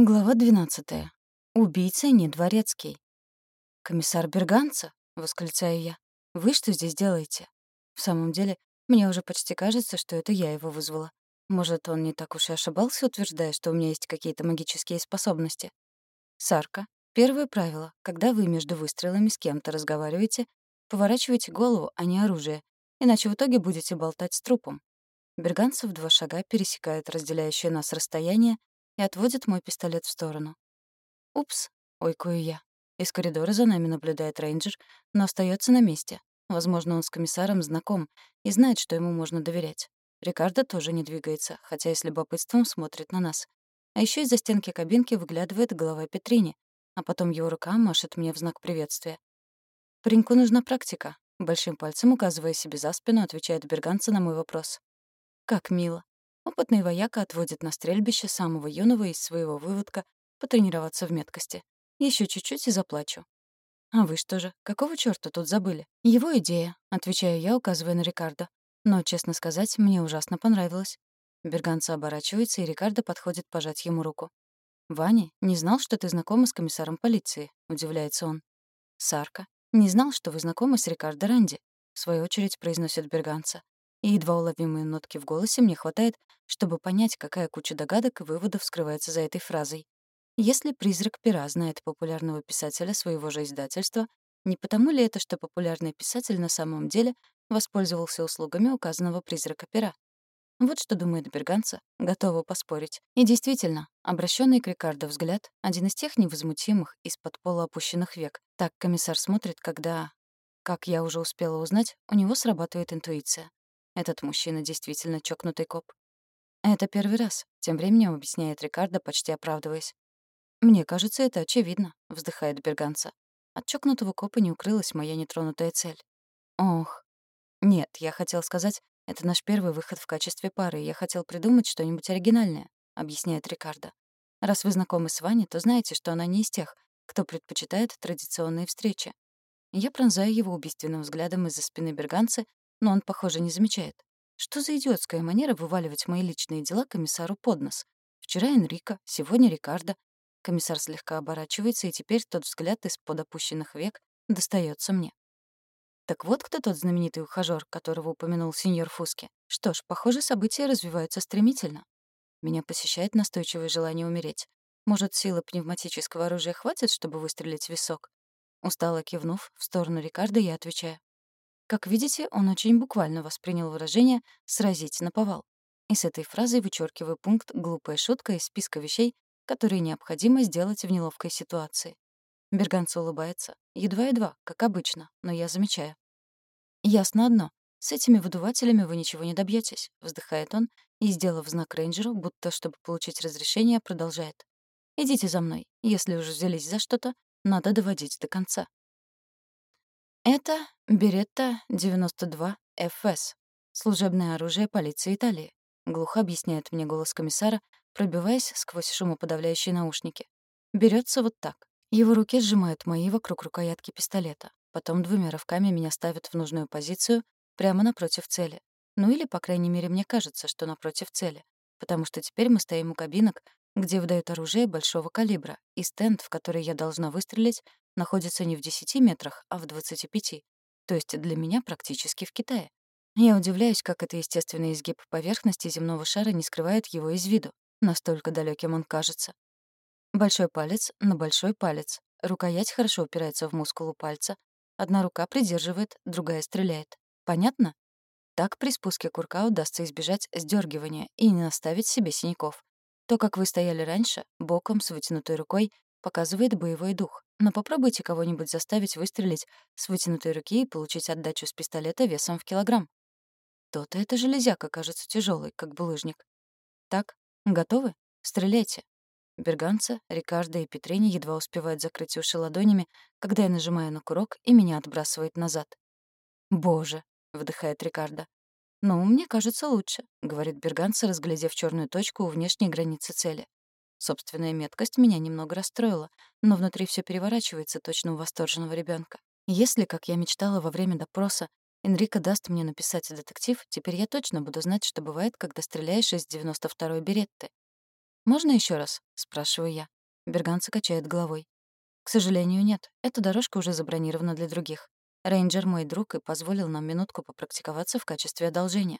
Глава 12. Убийца не дворецкий. «Комиссар Берганца?» — восклицаю я. «Вы что здесь делаете?» В самом деле, мне уже почти кажется, что это я его вызвала. Может, он не так уж и ошибался, утверждая, что у меня есть какие-то магические способности. Сарка. Первое правило. Когда вы между выстрелами с кем-то разговариваете, поворачивайте голову, а не оружие, иначе в итоге будете болтать с трупом. Берганца в два шага пересекает разделяющее нас расстояние и отводит мой пистолет в сторону. «Упс», — ойкую я. Из коридора за нами наблюдает рейнджер, но остается на месте. Возможно, он с комиссаром знаком и знает, что ему можно доверять. Рикардо тоже не двигается, хотя и с любопытством смотрит на нас. А еще из-за стенки кабинки выглядывает голова Петрини, а потом его рука машет мне в знак приветствия. «Пареньку нужна практика», — большим пальцем указывая себе за спину, отвечает Берганца на мой вопрос. «Как мило. Опытный вояка отводит на стрельбище самого юного из своего выводка потренироваться в меткости. Еще чуть-чуть и заплачу. «А вы что же, какого чёрта тут забыли?» «Его идея», — отвечаю я, указывая на Рикардо. Но, честно сказать, мне ужасно понравилось. Берганца оборачивается, и Рикардо подходит пожать ему руку. «Ваня, не знал, что ты знакома с комиссаром полиции», — удивляется он. «Сарка, не знал, что вы знакомы с Рикардо Ранди», — в свою очередь произносит Берганца и едва уловимые нотки в голосе мне хватает, чтобы понять, какая куча догадок и выводов скрывается за этой фразой. Если призрак пера знает популярного писателя своего же издательства, не потому ли это, что популярный писатель на самом деле воспользовался услугами указанного призрака пера? Вот что думает Берганца, готова поспорить. И действительно, обращенный к Рикардо взгляд — один из тех невозмутимых из-под пола опущенных век. Так комиссар смотрит, когда... Как я уже успела узнать, у него срабатывает интуиция. Этот мужчина действительно чокнутый коп. Это первый раз, тем временем объясняет Рикардо, почти оправдываясь. «Мне кажется, это очевидно», — вздыхает Берганца. От чокнутого копа не укрылась моя нетронутая цель. Ох. Нет, я хотел сказать, это наш первый выход в качестве пары, и я хотел придумать что-нибудь оригинальное, объясняет Рикардо. Раз вы знакомы с Ваней, то знаете, что она не из тех, кто предпочитает традиционные встречи. Я пронзаю его убийственным взглядом из-за спины Берганца но он, похоже, не замечает. Что за идиотская манера вываливать мои личные дела комиссару под нос? Вчера Энрико, сегодня Рикардо. Комиссар слегка оборачивается, и теперь тот взгляд из-под опущенных век достается мне. Так вот кто тот знаменитый ухажёр, которого упомянул сеньор Фуски. Что ж, похоже, события развиваются стремительно. Меня посещает настойчивое желание умереть. Может, силы пневматического оружия хватит, чтобы выстрелить в висок? Устало кивнув в сторону Рикардо, я отвечаю. Как видите, он очень буквально воспринял выражение «сразить на повал». И с этой фразой вычеркиваю пункт «глупая шутка» из списка вещей, которые необходимо сделать в неловкой ситуации. Берганц улыбается. Едва-едва, как обычно, но я замечаю. «Ясно одно. С этими выдувателями вы ничего не добьетесь, вздыхает он и, сделав знак рейнджеру, будто чтобы получить разрешение, продолжает. «Идите за мной. Если уже взялись за что-то, надо доводить до конца». Это Беретта 92 ФС. Служебное оружие полиции Италии. Глухо объясняет мне голос комиссара, пробиваясь сквозь шумоподавляющие наушники. Берется вот так. Его руки сжимают мои вокруг рукоятки пистолета. Потом двумя рывками меня ставят в нужную позицию прямо напротив цели. Ну или, по крайней мере, мне кажется, что напротив цели. Потому что теперь мы стоим у кабинок, где выдают оружие большого калибра, и стенд, в который я должна выстрелить, находится не в 10 метрах, а в 25. То есть для меня практически в Китае. Я удивляюсь, как это естественный изгиб поверхности земного шара не скрывает его из виду. Настолько далеким он кажется. Большой палец на большой палец. Рукоять хорошо упирается в мускулу пальца. Одна рука придерживает, другая стреляет. Понятно? Так при спуске курка удастся избежать сдергивания и не наставить себе синяков. То, как вы стояли раньше, боком с вытянутой рукой, показывает боевой дух. Но попробуйте кого-нибудь заставить выстрелить с вытянутой руки и получить отдачу с пистолета весом в килограмм. То-то эта железяка кажется тяжелой, как булыжник. Так, готовы? Стреляйте. Берганца, Рикардо и Петрини едва успевают закрыть уши ладонями, когда я нажимаю на курок, и меня отбрасывает назад. «Боже!» — вдыхает Рикардо. «Ну, мне кажется, лучше», — говорит Берганца, разглядев черную точку у внешней границы цели. Собственная меткость меня немного расстроила, но внутри все переворачивается точно у восторженного ребенка. Если, как я мечтала во время допроса, Энрико даст мне написать детектив, теперь я точно буду знать, что бывает, когда стреляешь из 92-й беретты. «Можно еще раз?» — спрашиваю я. Берганца качает головой. «К сожалению, нет. Эта дорожка уже забронирована для других. Рейнджер мой друг и позволил нам минутку попрактиковаться в качестве одолжения.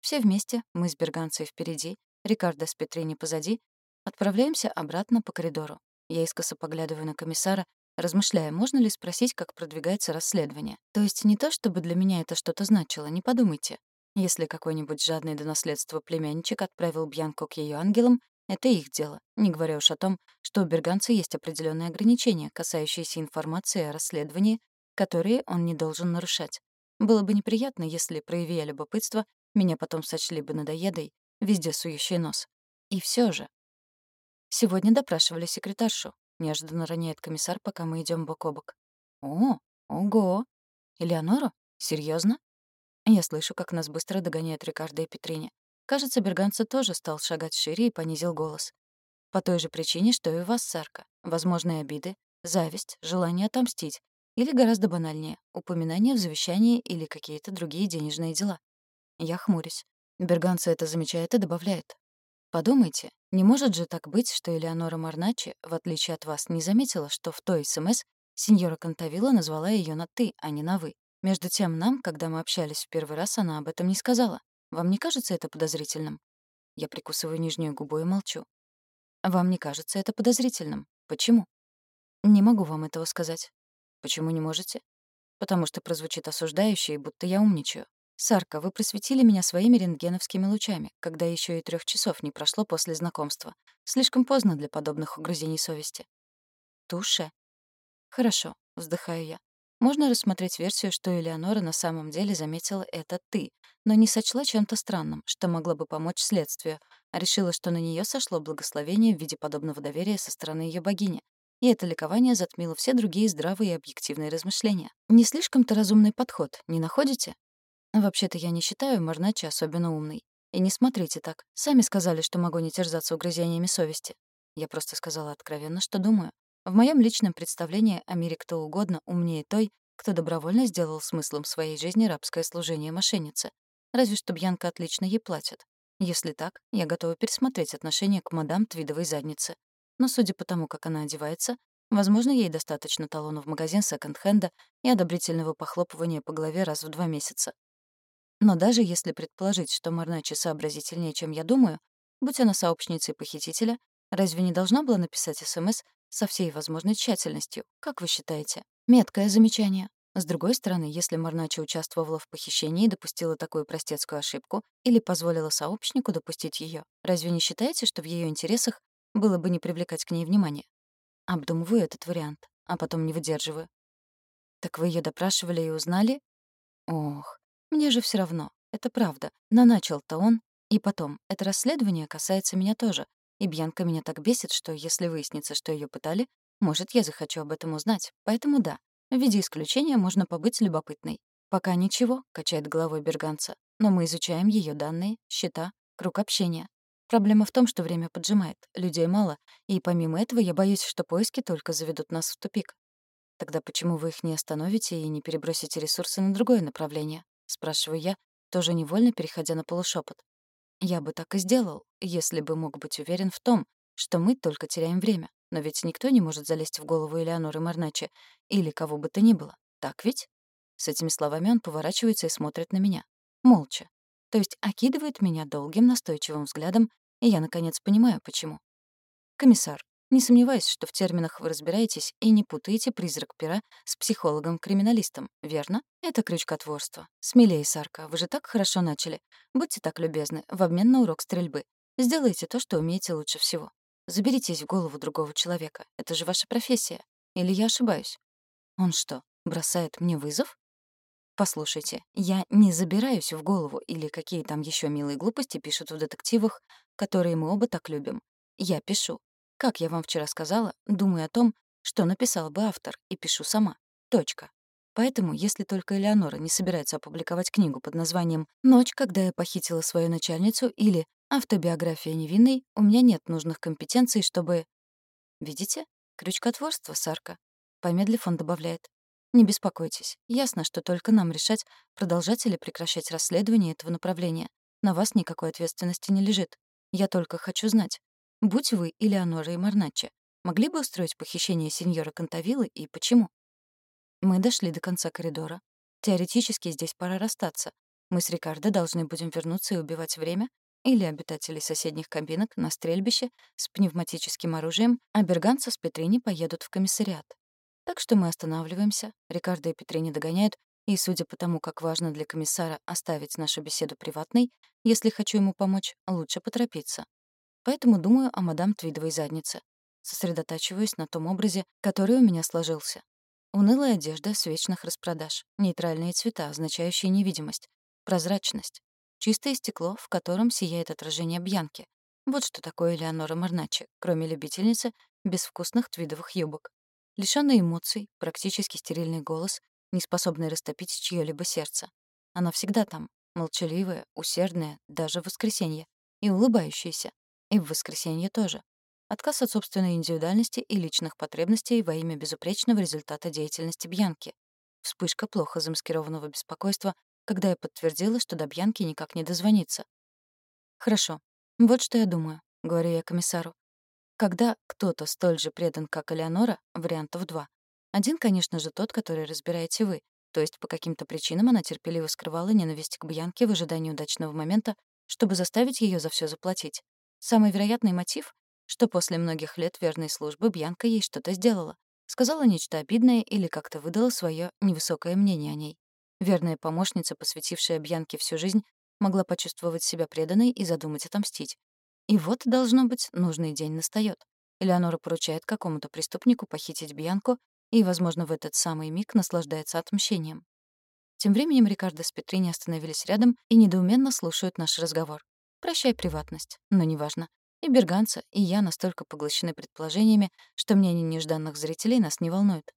Все вместе, мы с Берганцей впереди, Рикардо с Петрини позади, отправляемся обратно по коридору. Я искоса поглядываю на комиссара, размышляя, можно ли спросить, как продвигается расследование. То есть не то, чтобы для меня это что-то значило, не подумайте. Если какой-нибудь жадный до наследства племянничек отправил Бьянку к ее ангелам, это их дело, не говоря уж о том, что у берганца есть определенные ограничения, касающиеся информации о расследовании, которые он не должен нарушать. Было бы неприятно, если, проявия любопытство, меня потом сочли бы надоедой, везде сующий нос. И все же. Сегодня допрашивали секретаршу. Неожиданно роняет комиссар, пока мы идем бок о бок. О, ого! Элеонору? Серьезно? Я слышу, как нас быстро догоняют Рикардо и Петрине. Кажется, Берганца тоже стал шагать шире и понизил голос. По той же причине, что и у вас, Сарка. Возможные обиды, зависть, желание отомстить. Или гораздо банальнее — упоминание в завещании или какие-то другие денежные дела. Я хмурюсь. Берганца это замечает и добавляет. Подумайте, не может же так быть, что Элеонора Марначи, в отличие от вас, не заметила, что в той СМС сеньора Кантавила назвала ее на «ты», а не на «вы». Между тем нам, когда мы общались в первый раз, она об этом не сказала. Вам не кажется это подозрительным? Я прикусываю нижнюю губу и молчу. Вам не кажется это подозрительным? Почему? Не могу вам этого сказать. Почему не можете? Потому что прозвучит осуждающе, будто я умничаю. Сарка, вы просветили меня своими рентгеновскими лучами, когда еще и трех часов не прошло после знакомства. Слишком поздно для подобных угрызений совести. Туше. Хорошо, вздыхаю я. Можно рассмотреть версию, что Элеонора на самом деле заметила это ты, но не сочла чем-то странным, что могло бы помочь следствию, а решила, что на нее сошло благословение в виде подобного доверия со стороны ее богини. И это ликование затмило все другие здравые и объективные размышления. Не слишком-то разумный подход, не находите? Вообще-то я не считаю Марначи особенно умной. И не смотрите так. Сами сказали, что могу не терзаться угрызениями совести. Я просто сказала откровенно, что думаю. В моем личном представлении о мире кто угодно умнее той, кто добровольно сделал смыслом своей жизни рабское служение мошеннице. Разве что Бьянка отлично ей платит. Если так, я готова пересмотреть отношение к мадам Твидовой заднице. Но судя по тому, как она одевается, возможно, ей достаточно талона в магазин секонд-хенда и одобрительного похлопывания по голове раз в два месяца. Но даже если предположить, что Марначи сообразительнее, чем я думаю, будь она сообщницей похитителя, разве не должна была написать СМС со всей возможной тщательностью. Как вы считаете? Меткое замечание. С другой стороны, если Марначи участвовала в похищении и допустила такую простецкую ошибку или позволила сообщнику допустить ее, разве не считаете, что в ее интересах было бы не привлекать к ней внимания? Обдумываю этот вариант, а потом не выдерживаю. Так вы ее допрашивали и узнали? Ох, мне же все равно. Это правда. Но начал-то он. И потом, это расследование касается меня тоже. И Бьянка меня так бесит, что если выяснится, что ее пытали, может, я захочу об этом узнать. Поэтому да, в виде исключения можно побыть любопытной. Пока ничего, качает головой Берганца. Но мы изучаем ее данные, счета, круг общения. Проблема в том, что время поджимает, людей мало, и помимо этого я боюсь, что поиски только заведут нас в тупик. Тогда почему вы их не остановите и не перебросите ресурсы на другое направление? Спрашиваю я, тоже невольно переходя на полушепот. Я бы так и сделал, если бы мог быть уверен в том, что мы только теряем время. Но ведь никто не может залезть в голову Элеоноры Марначи или кого бы то ни было. Так ведь? С этими словами он поворачивается и смотрит на меня. Молча. То есть окидывает меня долгим настойчивым взглядом, и я, наконец, понимаю, почему. «Комиссар, не сомневаюсь, что в терминах вы разбираетесь и не путаете призрак пера с психологом-криминалистом, верно? Это крючкотворство. Смелее, Сарка, вы же так хорошо начали. Будьте так любезны, в обмен на урок стрельбы. Сделайте то, что умеете лучше всего. Заберитесь в голову другого человека. Это же ваша профессия. Или я ошибаюсь? Он что, бросает мне вызов? Послушайте, я не забираюсь в голову или какие там еще милые глупости пишут в детективах, которые мы оба так любим. Я пишу. Как я вам вчера сказала, думаю о том, что написал бы автор, и пишу сама. Точка. Поэтому, если только Элеонора не собирается опубликовать книгу под названием «Ночь, когда я похитила свою начальницу» или «Автобиография невинной», у меня нет нужных компетенций, чтобы... Видите? Крючкотворство, Сарка. Помедлив, он добавляет. Не беспокойтесь. Ясно, что только нам решать, продолжать или прекращать расследование этого направления. На вас никакой ответственности не лежит. Я только хочу знать, Будь вы Элеонора и Марначчи, могли бы устроить похищение сеньора Кантавилы и почему? Мы дошли до конца коридора. Теоретически здесь пора расстаться. Мы с Рикардо должны будем вернуться и убивать время, или обитатели соседних кабинок на стрельбище с пневматическим оружием, а Берганца с Петрини поедут в комиссариат. Так что мы останавливаемся, Рикардо и Петрини догоняют, и, судя по тому, как важно для комиссара оставить нашу беседу приватной, если хочу ему помочь, лучше поторопиться. Поэтому думаю о мадам Твидовой заднице. Сосредотачиваюсь на том образе, который у меня сложился. Унылая одежда с вечных распродаж, нейтральные цвета, означающие невидимость, прозрачность, чистое стекло, в котором сияет отражение Бьянки. Вот что такое Элеонора Марначи, кроме любительницы безвкусных твидовых юбок. Лишённый эмоций, практически стерильный голос, не способный растопить чьё-либо сердце. Она всегда там, молчаливая, усердная, даже в воскресенье, и улыбающаяся. И в воскресенье тоже. Отказ от собственной индивидуальности и личных потребностей во имя безупречного результата деятельности Бьянки. Вспышка плохо замаскированного беспокойства, когда я подтвердила, что до Бьянки никак не дозвониться. «Хорошо. Вот что я думаю», — говорю я комиссару. Когда кто-то столь же предан, как Элеонора, вариантов два. Один, конечно же, тот, который разбираете вы, то есть по каким-то причинам она терпеливо скрывала ненависть к Бьянке в ожидании удачного момента, чтобы заставить ее за все заплатить. Самый вероятный мотив что после многих лет верной службы Бьянка ей что-то сделала. Сказала нечто обидное или как-то выдала свое невысокое мнение о ней. Верная помощница, посвятившая Бьянке всю жизнь, могла почувствовать себя преданной и задумать отомстить. И вот, должно быть, нужный день настаёт. Элеонора поручает какому-то преступнику похитить Бьянку и, возможно, в этот самый миг наслаждается отмщением. Тем временем Рикардо с Петрини остановились рядом и недоуменно слушают наш разговор. Прощай приватность, но неважно. И Берганца, и я настолько поглощены предположениями, что мнение нежданных зрителей нас не волнует.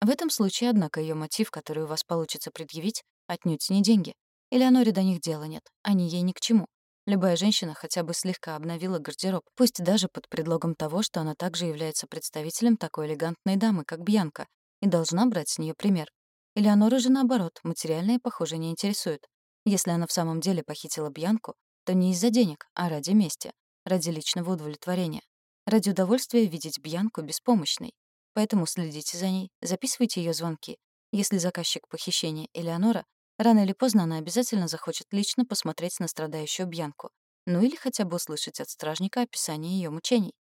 В этом случае, однако, ее мотив, который у вас получится предъявить, отнюдь не деньги. Элеоноре до них дела нет, они ей ни к чему. Любая женщина хотя бы слегка обновила гардероб, пусть даже под предлогом того, что она также является представителем такой элегантной дамы, как Бьянка, и должна брать с нее пример. Элеонора же, наоборот, материальное, похоже, не интересует. Если она в самом деле похитила Бьянку, то не из-за денег, а ради мести ради личного удовлетворения, ради удовольствия видеть Бьянку беспомощной. Поэтому следите за ней, записывайте ее звонки. Если заказчик похищения Элеонора, рано или поздно она обязательно захочет лично посмотреть на страдающую Бьянку, ну или хотя бы услышать от стражника описание ее мучений.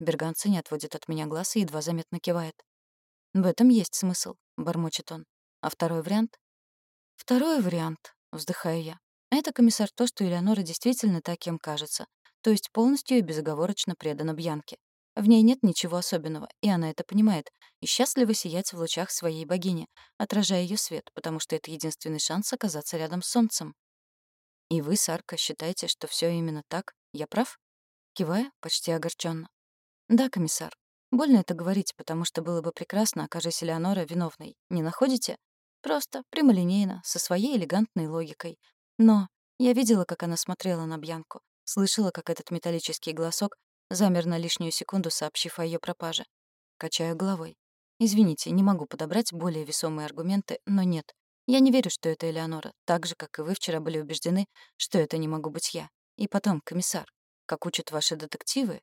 Берганца не отводит от меня глаз и едва заметно кивает. «В этом есть смысл», — бормочет он. «А второй вариант?» «Второй вариант», — вздыхаю я. «Это комиссар то, что Элеонора действительно так кем кажется, то есть полностью и безоговорочно предана Бьянке. В ней нет ничего особенного, и она это понимает, и счастлива сиять в лучах своей богини, отражая ее свет, потому что это единственный шанс оказаться рядом с солнцем. И вы, Сарка, считаете, что все именно так? Я прав? Кивая, почти огорченно. Да, комиссар. Больно это говорить, потому что было бы прекрасно, окажись Элеонора виновной. Не находите? Просто, прямолинейно, со своей элегантной логикой. Но я видела, как она смотрела на Бьянку. Слышала, как этот металлический голосок замер на лишнюю секунду, сообщив о ее пропаже. Качаю головой. Извините, не могу подобрать более весомые аргументы, но нет. Я не верю, что это Элеонора, так же, как и вы вчера были убеждены, что это не могу быть я. И потом, комиссар, как учат ваши детективы...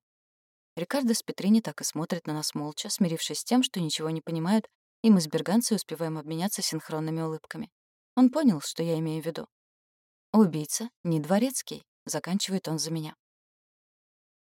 Рикардо с Петрини так и смотрят на нас молча, смирившись с тем, что ничего не понимают, и мы с Берганцей успеваем обменяться синхронными улыбками. Он понял, что я имею в виду. Убийца не дворецкий. Заканчивает он за меня.